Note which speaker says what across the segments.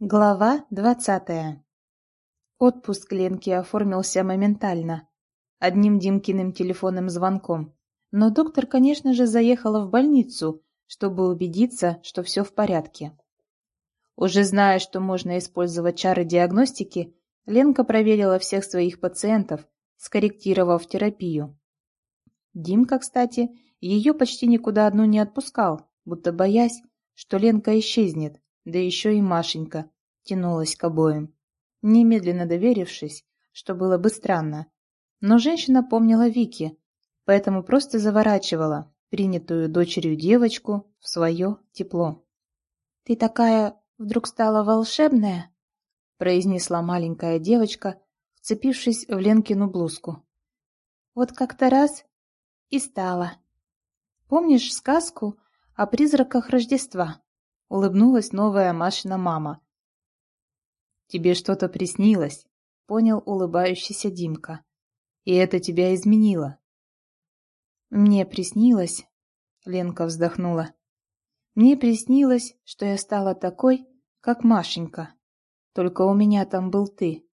Speaker 1: Глава двадцатая Отпуск Ленки оформился моментально, одним Димкиным телефонным звонком. Но доктор, конечно же, заехала в больницу, чтобы убедиться, что все в порядке. Уже зная, что можно использовать чары диагностики, Ленка проверила всех своих пациентов, скорректировав терапию. Димка, кстати, ее почти никуда одну не отпускал, будто боясь, что Ленка исчезнет, да еще и Машенька тянулась к обоим, немедленно доверившись, что было бы странно. Но женщина помнила Вики, поэтому просто заворачивала принятую дочерью девочку в свое тепло. «Ты такая вдруг стала волшебная?» произнесла маленькая девочка, вцепившись в Ленкину блузку. «Вот как-то раз и стала. Помнишь сказку о призраках Рождества?» Улыбнулась новая Машина мама. «Тебе что-то приснилось», — понял улыбающийся Димка. «И это тебя изменило». «Мне приснилось», — Ленка вздохнула. «Мне приснилось, что я стала такой, как Машенька. Только у меня там был ты.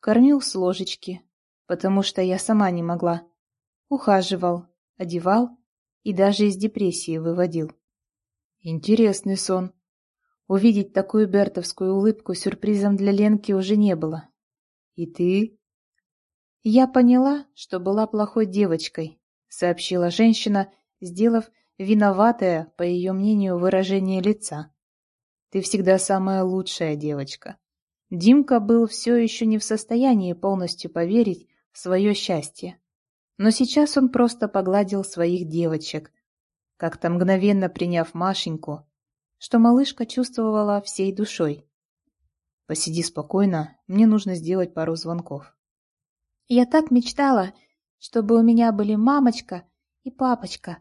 Speaker 1: Кормил с ложечки, потому что я сама не могла. Ухаживал, одевал и даже из депрессии выводил. Интересный сон. Увидеть такую бертовскую улыбку сюрпризом для Ленки уже не было. И ты? Я поняла, что была плохой девочкой, сообщила женщина, сделав виноватое, по ее мнению, выражение лица. Ты всегда самая лучшая девочка. Димка был все еще не в состоянии полностью поверить в свое счастье. Но сейчас он просто погладил своих девочек, как-то мгновенно приняв Машеньку, что малышка чувствовала всей душой. «Посиди спокойно, мне нужно сделать пару звонков». «Я так мечтала, чтобы у меня были мамочка и папочка,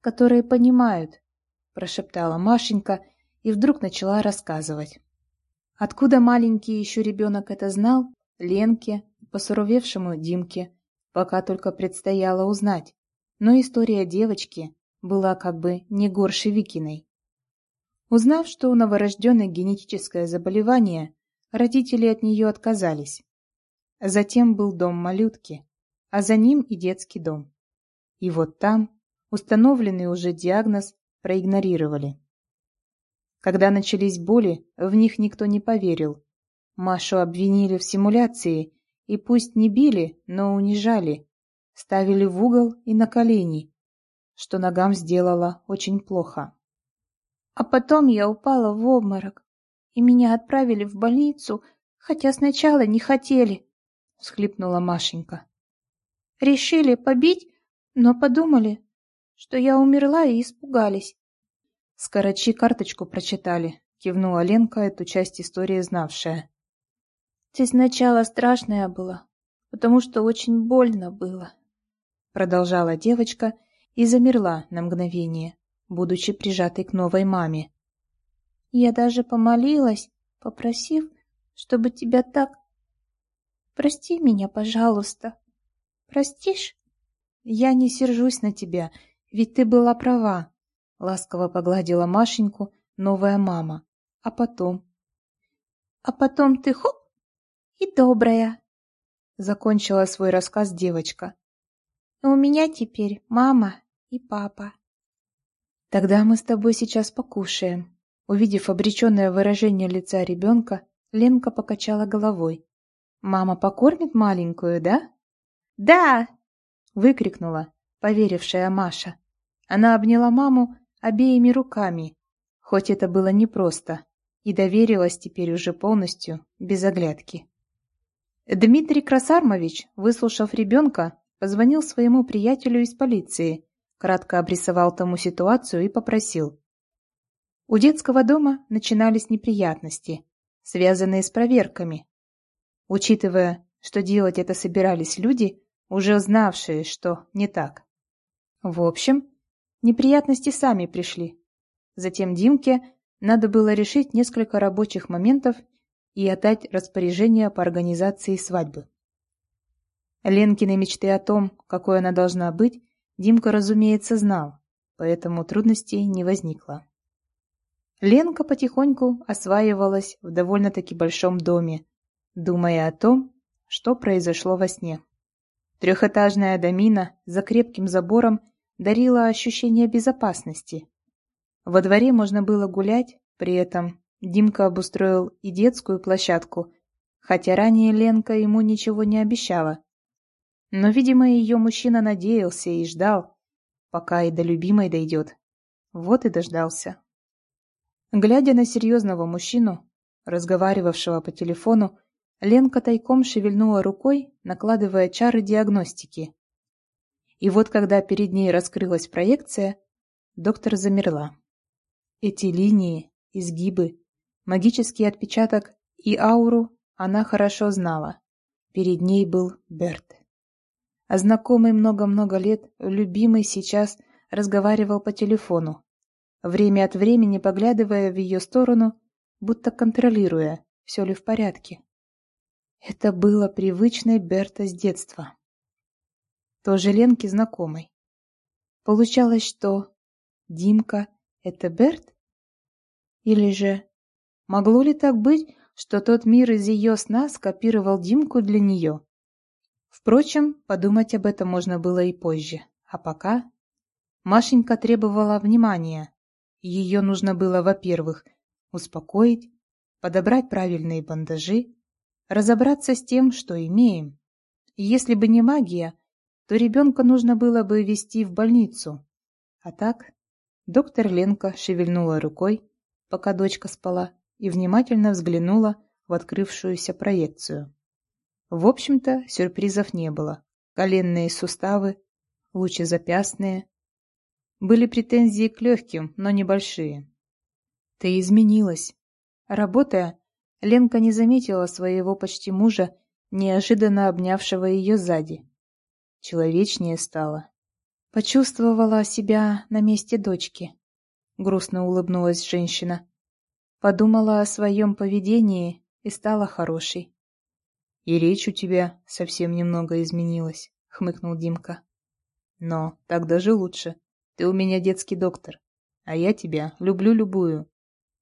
Speaker 1: которые понимают», прошептала Машенька и вдруг начала рассказывать. Откуда маленький еще ребенок это знал, Ленке, посуровевшему Димке, пока только предстояло узнать. Но история девочки была как бы не горше Викиной. Узнав, что у новорожденной генетическое заболевание, родители от нее отказались. Затем был дом малютки, а за ним и детский дом. И вот там установленный уже диагноз проигнорировали. Когда начались боли, в них никто не поверил. Машу обвинили в симуляции, и пусть не били, но унижали. Ставили в угол и на колени, что ногам сделала очень плохо. А потом я упала в обморок, и меня отправили в больницу, хотя сначала не хотели, — всхлипнула Машенька. Решили побить, но подумали, что я умерла и испугались. Скорочи карточку прочитали, кивнула Ленка, эту часть истории знавшая. Ты сначала страшная была, потому что очень больно было, продолжала девочка и замерла на мгновение, будучи прижатой к новой маме. Я даже помолилась, попросив, чтобы тебя так... Прости меня, пожалуйста. Простишь? Я не сержусь на тебя, ведь ты была права. Ласково погладила Машеньку новая мама. А потом? А потом ты хоп и добрая. Закончила свой рассказ девочка. У меня теперь мама и папа. Тогда мы с тобой сейчас покушаем. Увидев обреченное выражение лица ребенка, Ленка покачала головой. «Мама покормит маленькую, да?» «Да!» — выкрикнула поверившая Маша. Она обняла маму обеими руками, хоть это было непросто, и доверилась теперь уже полностью, без оглядки. Дмитрий Красармович, выслушав ребенка, позвонил своему приятелю из полиции кратко обрисовал тому ситуацию и попросил. У детского дома начинались неприятности, связанные с проверками. Учитывая, что делать это собирались люди, уже знавшие, что не так. В общем, неприятности сами пришли. Затем Димке надо было решить несколько рабочих моментов и отдать распоряжение по организации свадьбы. Ленкины мечты о том, какой она должна быть, Димка, разумеется, знал, поэтому трудностей не возникло. Ленка потихоньку осваивалась в довольно-таки большом доме, думая о том, что произошло во сне. Трехэтажная домина за крепким забором дарила ощущение безопасности. Во дворе можно было гулять, при этом Димка обустроил и детскую площадку, хотя ранее Ленка ему ничего не обещала. Но, видимо, ее мужчина надеялся и ждал, пока и до любимой дойдет. Вот и дождался. Глядя на серьезного мужчину, разговаривавшего по телефону, Ленка тайком шевельнула рукой, накладывая чары диагностики. И вот когда перед ней раскрылась проекция, доктор замерла. Эти линии, изгибы, магический отпечаток и ауру она хорошо знала. Перед ней был Берт. А знакомый много-много лет, любимый сейчас разговаривал по телефону, время от времени поглядывая в ее сторону, будто контролируя, все ли в порядке. Это было привычной Берта с детства. Тоже Ленке знакомой. Получалось, что Димка — это Берт? Или же могло ли так быть, что тот мир из ее сна скопировал Димку для нее? Впрочем, подумать об этом можно было и позже. А пока Машенька требовала внимания, ее нужно было, во-первых, успокоить, подобрать правильные бандажи, разобраться с тем, что имеем. если бы не магия, то ребенка нужно было бы везти в больницу. А так, доктор Ленка шевельнула рукой, пока дочка спала, и внимательно взглянула в открывшуюся проекцию. В общем-то, сюрпризов не было. Коленные суставы, лучезапястные, были претензии к легким, но небольшие. Ты изменилась. Работая, Ленка не заметила своего почти мужа, неожиданно обнявшего ее сзади. Человечнее стала. Почувствовала себя на месте дочки. Грустно улыбнулась женщина. Подумала о своем поведении и стала хорошей. «И речь у тебя совсем немного изменилась», — хмыкнул Димка. «Но так даже лучше. Ты у меня детский доктор, а я тебя люблю любую.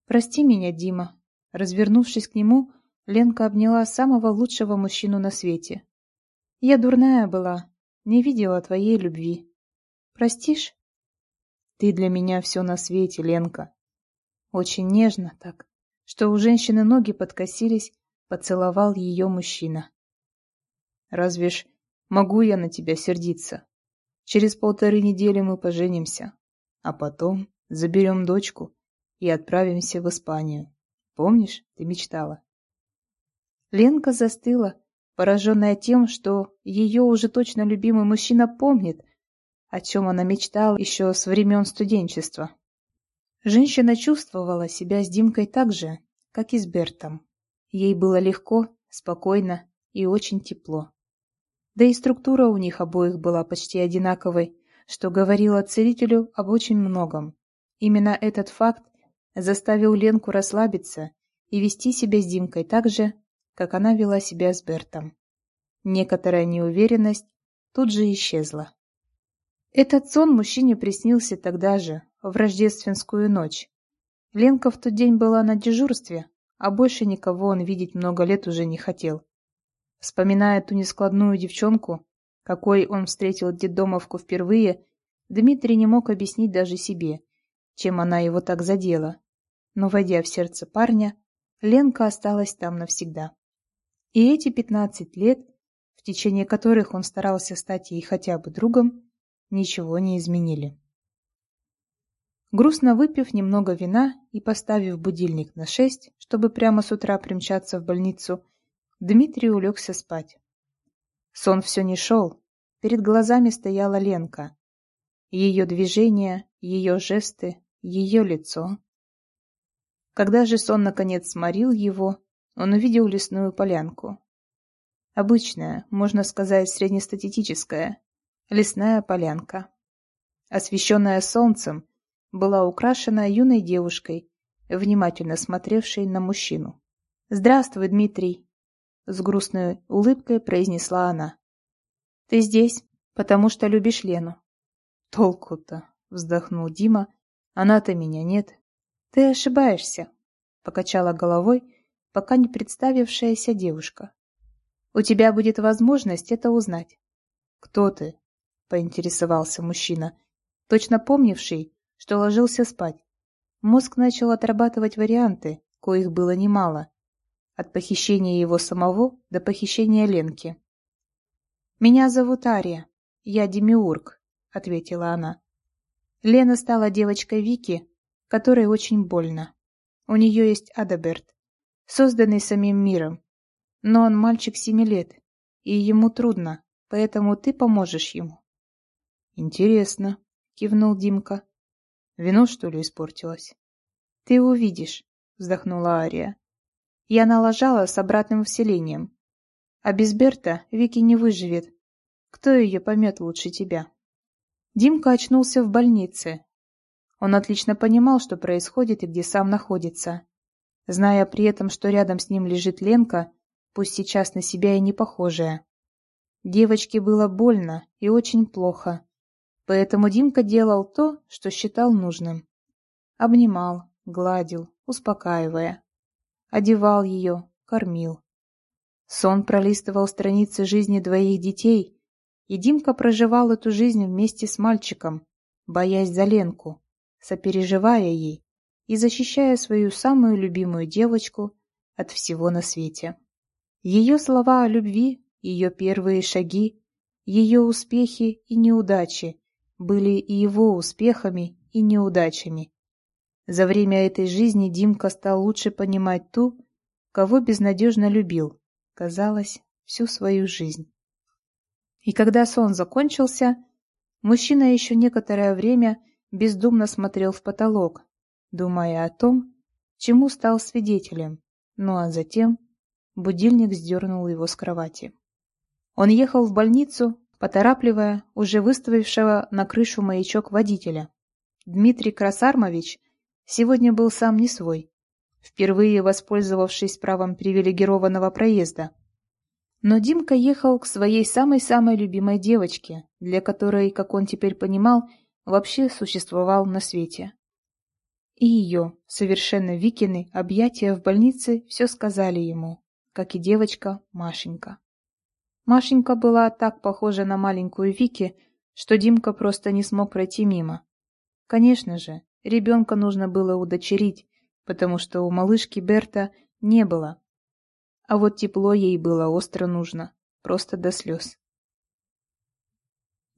Speaker 1: Прости меня, Дима. Развернувшись к нему, Ленка обняла самого лучшего мужчину на свете. Я дурная была, не видела твоей любви. Простишь? Ты для меня все на свете, Ленка. Очень нежно так, что у женщины ноги подкосились, поцеловал ее мужчина. Разве ж могу я на тебя сердиться? Через полторы недели мы поженимся, а потом заберем дочку и отправимся в Испанию. Помнишь, ты мечтала?» Ленка застыла, пораженная тем, что ее уже точно любимый мужчина помнит, о чем она мечтала еще с времен студенчества. Женщина чувствовала себя с Димкой так же, как и с Бертом. Ей было легко, спокойно и очень тепло. Да и структура у них обоих была почти одинаковой, что говорило целителю об очень многом. Именно этот факт заставил Ленку расслабиться и вести себя с Димкой так же, как она вела себя с Бертом. Некоторая неуверенность тут же исчезла. Этот сон мужчине приснился тогда же, в рождественскую ночь. Ленка в тот день была на дежурстве, а больше никого он видеть много лет уже не хотел. Вспоминая ту нескладную девчонку, какой он встретил детдомовку впервые, Дмитрий не мог объяснить даже себе, чем она его так задела. Но, войдя в сердце парня, Ленка осталась там навсегда. И эти пятнадцать лет, в течение которых он старался стать ей хотя бы другом, ничего не изменили. Грустно выпив немного вина и поставив будильник на шесть, чтобы прямо с утра примчаться в больницу, Дмитрий улегся спать. Сон все не шел. Перед глазами стояла Ленка. Ее движения, ее жесты, ее лицо. Когда же сон наконец сморил его, он увидел лесную полянку. Обычная, можно сказать, среднестатистическая, лесная полянка. Освещенная солнцем, была украшена юной девушкой, внимательно смотревшей на мужчину. «Здравствуй, Дмитрий!» С грустной улыбкой произнесла она. «Ты здесь, потому что любишь Лену». «Толку-то», — вздохнул Дима. «Она-то меня нет. Ты ошибаешься, покачала головой, пока не представившаяся девушка. У тебя будет возможность это узнать. Кто ты? поинтересовался мужчина, точно помнивший, что ложился спать. Мозг начал отрабатывать варианты, коих было немало. От похищения его самого до похищения Ленки. «Меня зовут Ария. Я Демиург», — ответила она. Лена стала девочкой Вики, которой очень больно. У нее есть Адаберт, созданный самим миром. Но он мальчик семи лет, и ему трудно, поэтому ты поможешь ему. «Интересно», — кивнул Димка. «Вино, что ли, испортилось?» «Ты увидишь», — вздохнула Ария. «Я налажала с обратным вселением. А без Берта Вики не выживет. Кто ее поймет лучше тебя?» Димка очнулся в больнице, он отлично понимал, что происходит и где сам находится. Зная при этом, что рядом с ним лежит Ленка, пусть сейчас на себя и не похожая. Девочке было больно и очень плохо. Поэтому Димка делал то, что считал нужным. Обнимал, гладил, успокаивая. Одевал ее, кормил. Сон пролистывал страницы жизни двоих детей, и Димка проживал эту жизнь вместе с мальчиком, боясь за Ленку сопереживая ей и защищая свою самую любимую девочку от всего на свете. Ее слова о любви, ее первые шаги, ее успехи и неудачи были и его успехами и неудачами. За время этой жизни Димка стал лучше понимать ту, кого безнадежно любил, казалось, всю свою жизнь. И когда сон закончился, мужчина еще некоторое время бездумно смотрел в потолок, думая о том, чему стал свидетелем, ну а затем будильник сдернул его с кровати. Он ехал в больницу, поторапливая уже выставившего на крышу маячок водителя. Дмитрий Красармович сегодня был сам не свой, впервые воспользовавшись правом привилегированного проезда. Но Димка ехал к своей самой-самой любимой девочке, для которой, как он теперь понимал, вообще существовал на свете. И ее, совершенно Викины, объятия в больнице все сказали ему, как и девочка Машенька. Машенька была так похожа на маленькую Вики, что Димка просто не смог пройти мимо. Конечно же, ребенка нужно было удочерить, потому что у малышки Берта не было. А вот тепло ей было остро нужно, просто до слез.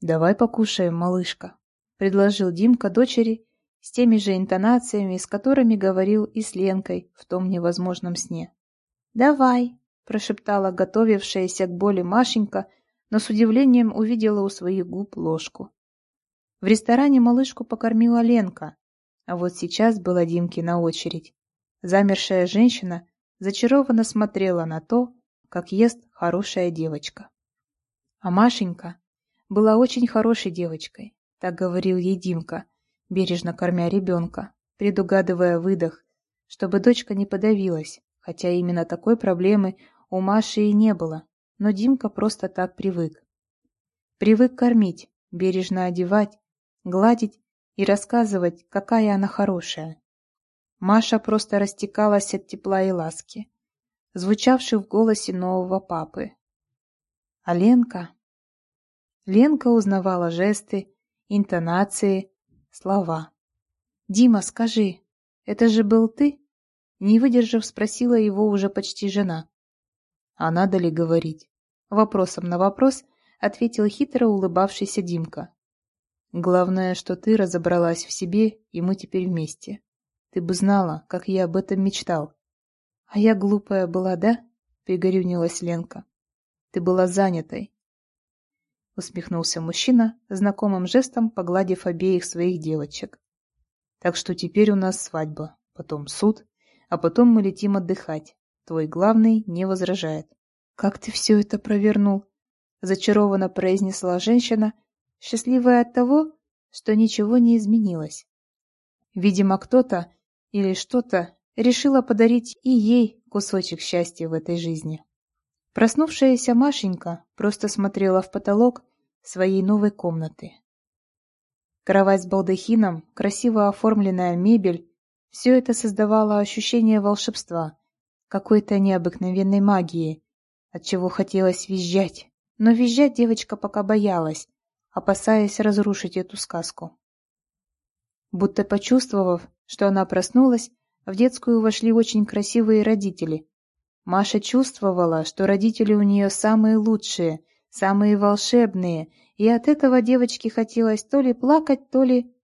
Speaker 1: «Давай покушаем, малышка», — предложил Димка дочери с теми же интонациями, с которыми говорил и с Ленкой в том невозможном сне. «Давай», — прошептала готовившаяся к боли Машенька, но с удивлением увидела у своих губ ложку. В ресторане малышку покормила Ленка, а вот сейчас была Димке на очередь. Замершая женщина зачарованно смотрела на то, как ест хорошая девочка. А Машенька была очень хорошей девочкой, так говорил ей Димка, бережно кормя ребенка, предугадывая выдох, чтобы дочка не подавилась, хотя именно такой проблемы у Маши и не было, но Димка просто так привык. Привык кормить, бережно одевать, гладить и рассказывать, какая она хорошая. Маша просто растекалась от тепла и ласки, звучавшей в голосе нового папы. А Ленка... Ленка узнавала жесты, интонации, слова. «Дима, скажи, это же был ты?» Не выдержав, спросила его уже почти жена. «А надо ли говорить?» Вопросом на вопрос ответил хитро улыбавшийся Димка. «Главное, что ты разобралась в себе, и мы теперь вместе. Ты бы знала, как я об этом мечтал». «А я глупая была, да?» — пригорюнилась Ленка. «Ты была занятой, усмехнулся мужчина, знакомым жестом погладив обеих своих девочек. Так что теперь у нас свадьба, потом суд, а потом мы летим отдыхать. Твой главный не возражает. Как ты все это провернул? Зачарованно произнесла женщина, счастливая от того, что ничего не изменилось. Видимо, кто-то или что-то решило подарить и ей кусочек счастья в этой жизни. Проснувшаяся Машенька просто смотрела в потолок своей новой комнаты. Кровать с балдахином, красиво оформленная мебель — Все это создавало ощущение волшебства, какой-то необыкновенной магии, от чего хотелось визжать. Но визжать девочка пока боялась, опасаясь разрушить эту сказку. Будто почувствовав, что она проснулась, в детскую вошли очень красивые родители. Маша чувствовала, что родители у нее самые лучшие, самые волшебные, и от этого девочке хотелось то ли плакать, то ли...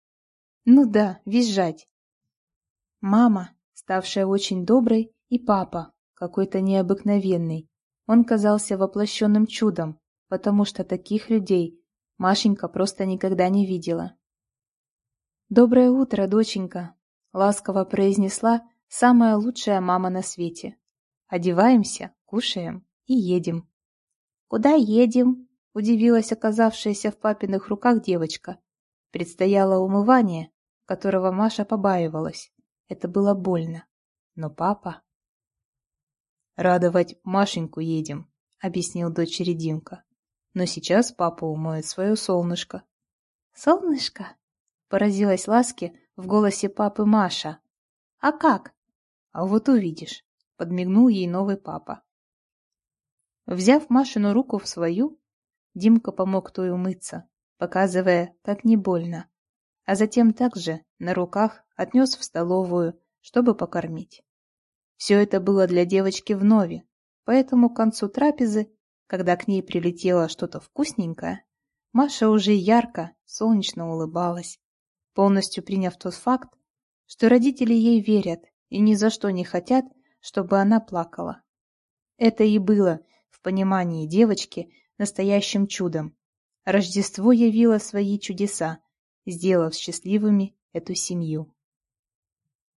Speaker 1: Ну да, визжать. Мама, ставшая очень доброй, и папа, какой-то необыкновенный. Он казался воплощенным чудом, потому что таких людей Машенька просто никогда не видела. «Доброе утро, доченька!» — ласково произнесла самая лучшая мама на свете. «Одеваемся, кушаем и едем». «Куда едем?» — удивилась оказавшаяся в папиных руках девочка. Предстояло умывание, которого Маша побаивалась. Это было больно. Но папа... «Радовать Машеньку едем», — объяснил дочери Димка. «Но сейчас папа умоет свое солнышко». «Солнышко?» — поразилась Ласке в голосе папы Маша. «А как?» «А вот увидишь», — подмигнул ей новый папа. Взяв Машину руку в свою, Димка помог той умыться, показывая, как не больно, а затем также на руках отнес в столовую, чтобы покормить. Все это было для девочки вновь, поэтому к концу трапезы, когда к ней прилетело что-то вкусненькое, Маша уже ярко, солнечно улыбалась, полностью приняв тот факт, что родители ей верят и ни за что не хотят, чтобы она плакала. Это и было, в понимании девочки, настоящим чудом. Рождество явило свои чудеса, сделав счастливыми эту семью.